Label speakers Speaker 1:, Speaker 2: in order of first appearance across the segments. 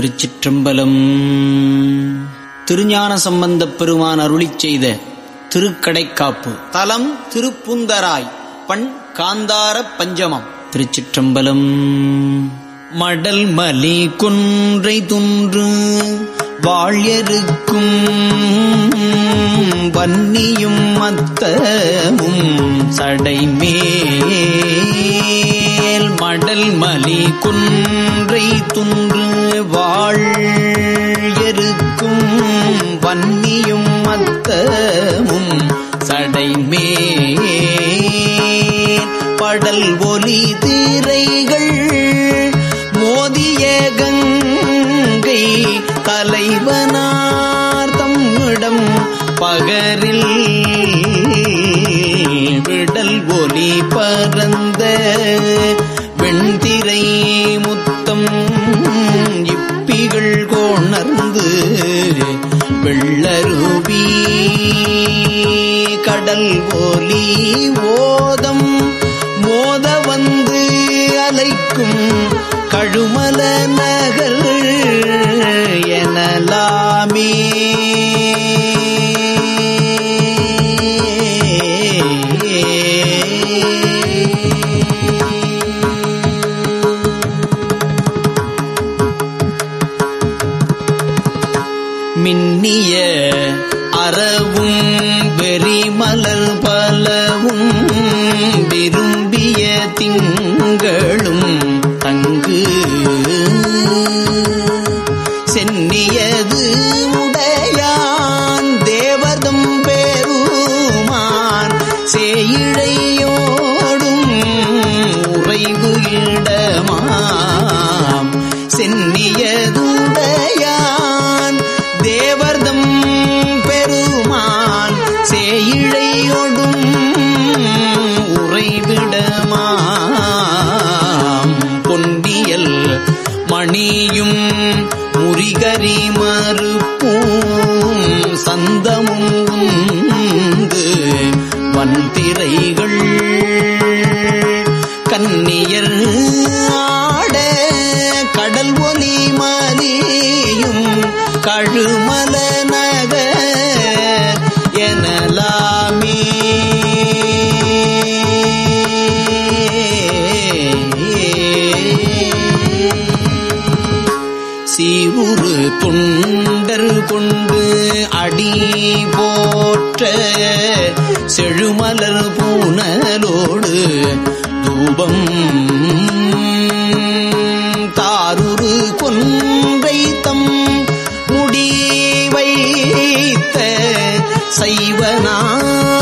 Speaker 1: திருச்சிற்றம்பலம். திருஞான சம்பந்தப் பெருமான் அருளிச் செய்த திருக்கடைக்காப்பு. தலம் திருப்புந்தராய் பண் காந்தார பஞ்சமம். திருச்சிற்றம்பலம். மடல் மலி குன்றை துன்று வாழியருக்கும் வன்னியும் மத்தமும் சடைமே மடல் மலி குன்றை துன்று வாழியருக்கும் வன்னியும் மத்தமும் சடைமே படல் ஒலி திரைகள் மோதிய கங்கை தலைவனார் தம்மிடம் பகரில் விடல் ஒலி பரந்த கடல் ஒலி ஓதம் மோத வந்து அலைக்கும் கழுமல நகர் எனலாமே. மணியும் முறிகரி மறுப்பும் சந்தமும் வந்திரை தொண்டர் கொண்டு அடி போற்ற செழுமலர் பூனலோடு தூபம் தாருரு கொன்றை தம் முடி வைத்த சைவனார்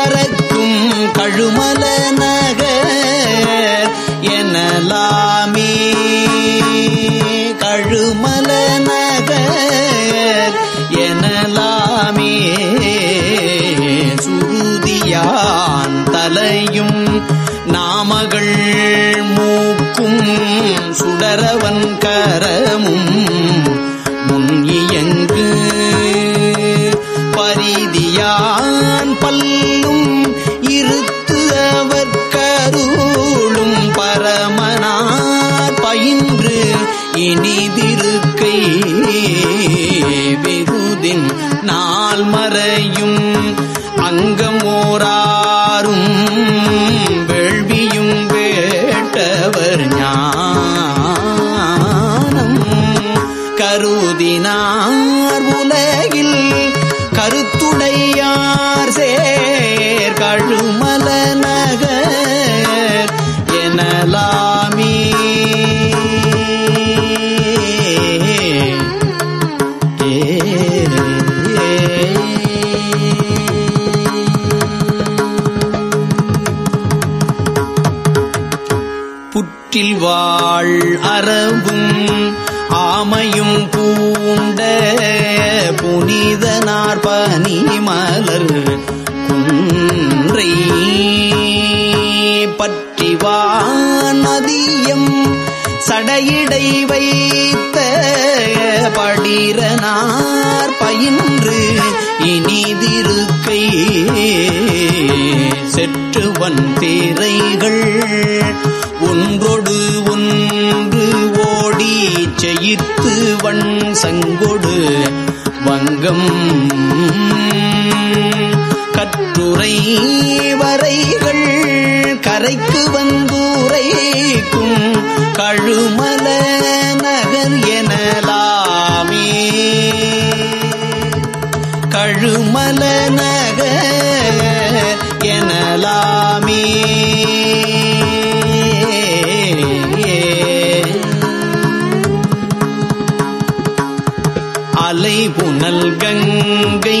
Speaker 1: பறக்கும் கழுமலன கருதினார் உலகில் கருத்துடையார் சேர் கழுமல நகர் எனலாமி. புற்றில் வாழ் அறவும் ஆமையும் பூண்ட புனிதனார் பனி மலர் குன்றை பற்றிவானதியம் சடையிடை வைத்த படிரனார் பயின்று இனிதிருக்கை செற்றுவன் தேரைகள் சங்கொடு வங்கம். கட்டுரை வரைகள் கரைக்கு வந்துரைக்கும் கழுமல நகர் எனலாமே. கழுமல நகர் எனலாமே. புனல் கங்கை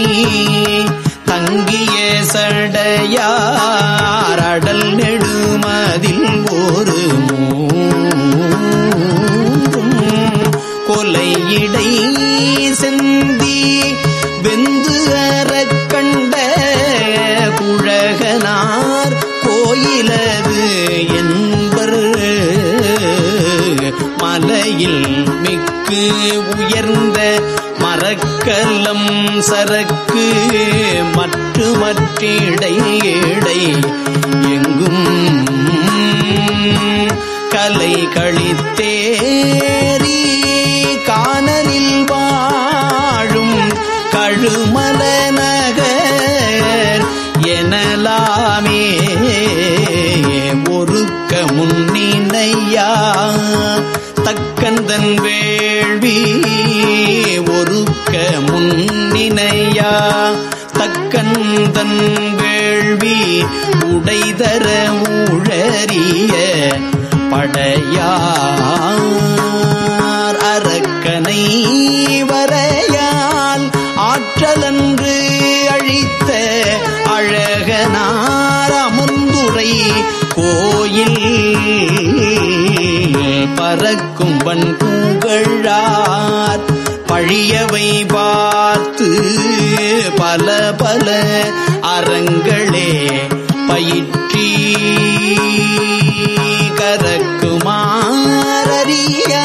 Speaker 1: தங்கிய சடையாரடல் நெடுமதில் ஒரு கொலையிடை செந்தி வெந்து அறக்கண்ட குழகனார் கோயிலது என்பர் மலையில் மிக்கு உயர்ந்த மரக்கலம் சரக்கு மற்று மற்றிடை இடை எங்கும் கலை கழித்தேரி காணலில் வாழும் கழுமல நகர் எனலாமே ஒருக்க முன்னினையா தக்கந்தன் வே தக்கந்தன் வேள்வி உடைதர ஊழறிய படையார் அரக்கனை வரையால் ஆற்றலன்று அழித்த அழகனார் அமுந்துரை கோயில் பறக்கும் வன் பூங்கழார் பழியவை பார்த்து பல பல அறங்களே பயிற்றி கரக்குமாரியா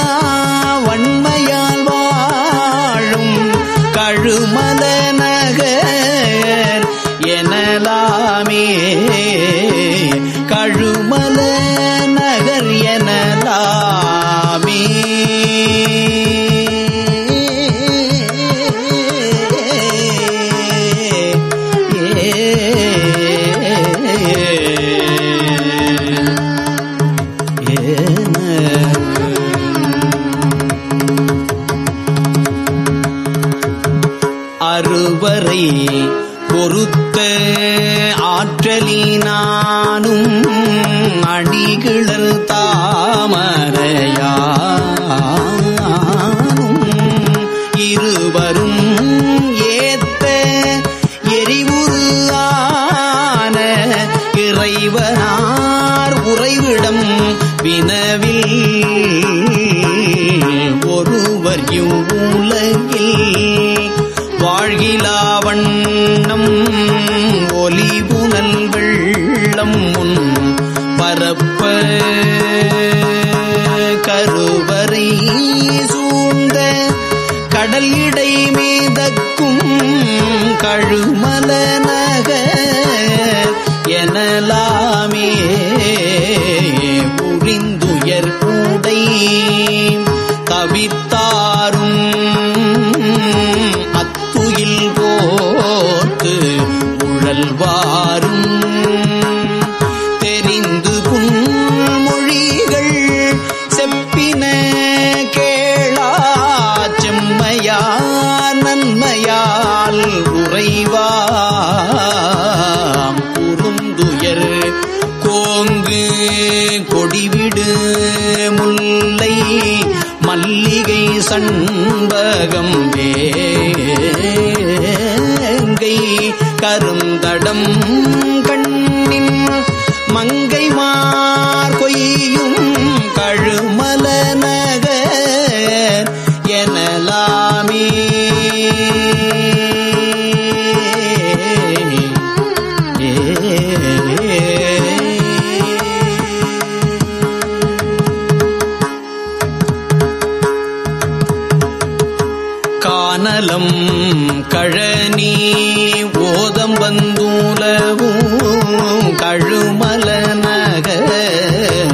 Speaker 1: பரப்ப கருவறை சூழ்ந்த கடல் இடை மீதக்கும் கழுமல நகர் எனலாமே புரிந்துயர் கூடை தவித்தாரும் அத்துயில் போத்து உழல்வார் சண்பகம் வேங்கை கருந்தடம் கண்ணின் மங்கை மார் கொய்யும் கழும் கானலம் கழனி ஓதம் வந்தூலவும் கழுமல நகர்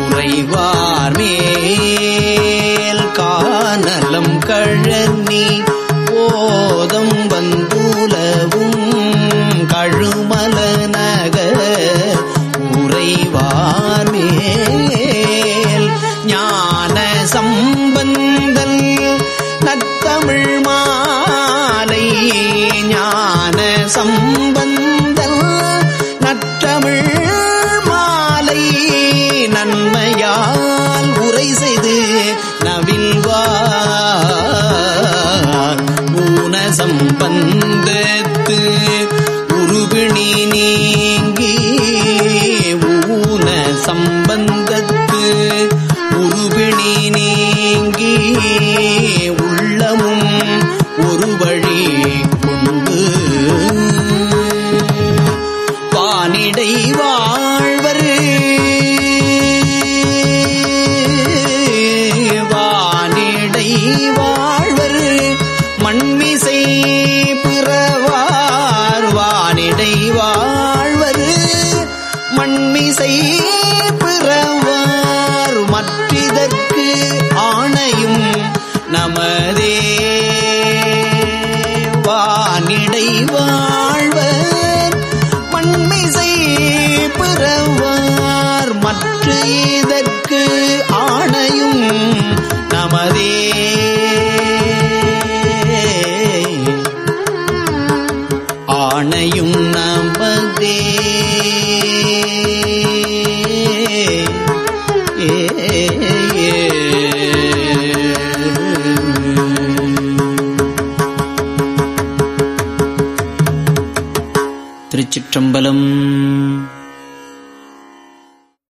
Speaker 1: உறைவார் மேல். கானலம் கழனி ஓதம் வந்தூலவும் கழுமல நகர் உறைவார் மிசை பிறவார் வானிடை வாழ்வர் மண்மிசை பிறவார் மற்றிதற்கு ஆணையும் நமதே. வானிடை வாழ்வர் மண்மிசை பிறவார் மற்ற இதற்கு ஆணையும் நமதே. ஆணையும் நமதே ஏ, திருச்சிற்றம்பலம்